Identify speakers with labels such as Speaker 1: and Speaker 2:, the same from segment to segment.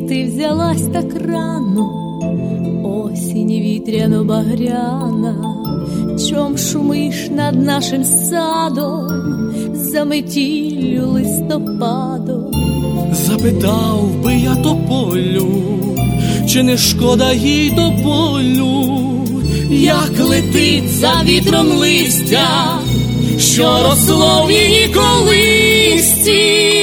Speaker 1: ти взялась так рано, осінь вітряно багряна, чом шумиш над нашим садом, за метіллю листопадом.
Speaker 2: Запитав би я тополю, чи не шкода їй до як летить за вітром листя, що росло в її колисті.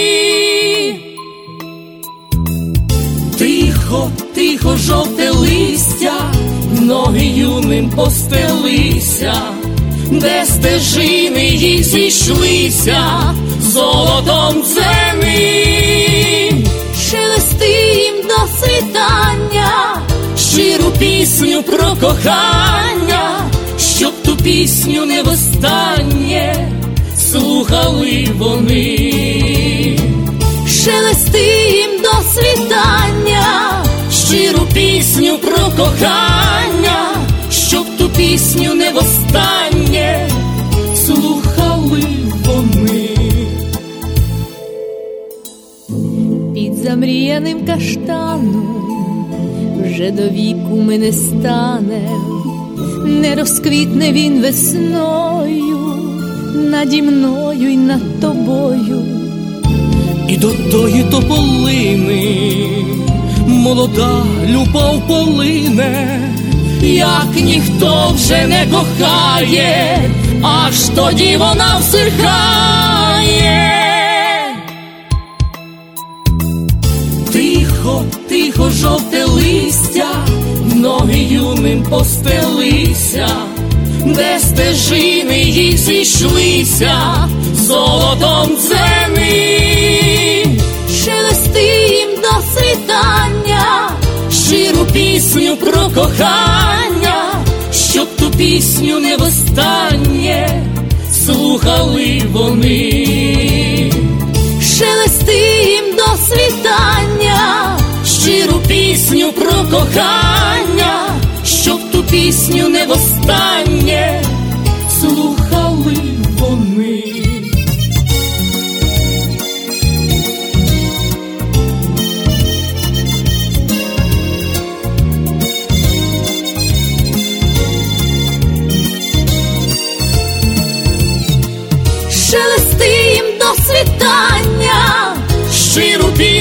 Speaker 2: Тихо, жовте листя, ноги юним постелися, де стежини їх зійшлися, золотом зени,
Speaker 1: Шелести їм до світання,
Speaker 2: щиру пісню про кохання, щоб ту пісню не востаннє слухали вони. Кохання, щоб ту пісню не востаннє слухали вони.
Speaker 1: під замріяним каштаном, вже до віку ми не станем, не розквітне він весною, наді мною й над тобою.
Speaker 2: І до тої тополини молода любов полине, як ніхто вже не кохає, аж тоді вона всихає. Тихо, тихо, жовте листя, ноги юним постелися, де стежини їх зійшлися, кохання, щоб ту пісню не востаннє слухали вони.
Speaker 1: шелести їм до світання,
Speaker 2: щиру пісню про кохання, щоб ту пісню не востаннє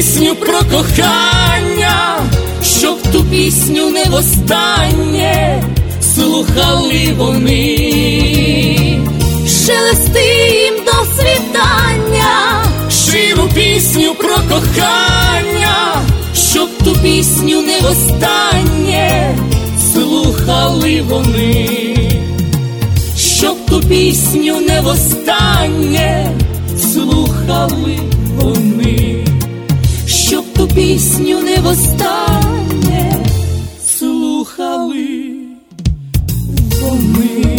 Speaker 2: пісню про кохання, щоб ту пісню не востаннє слухали вони.
Speaker 1: шелести їм до світання,
Speaker 2: щиру пісню про кохання, щоб ту пісню не востаннє слухали вони, щоб ту пісню не востаннє слухали вони, пісню не востаннє слухали бо ми.